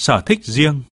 sở thích riêng.